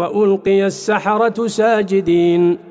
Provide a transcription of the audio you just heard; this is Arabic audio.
وألقي السحرة ساجدين.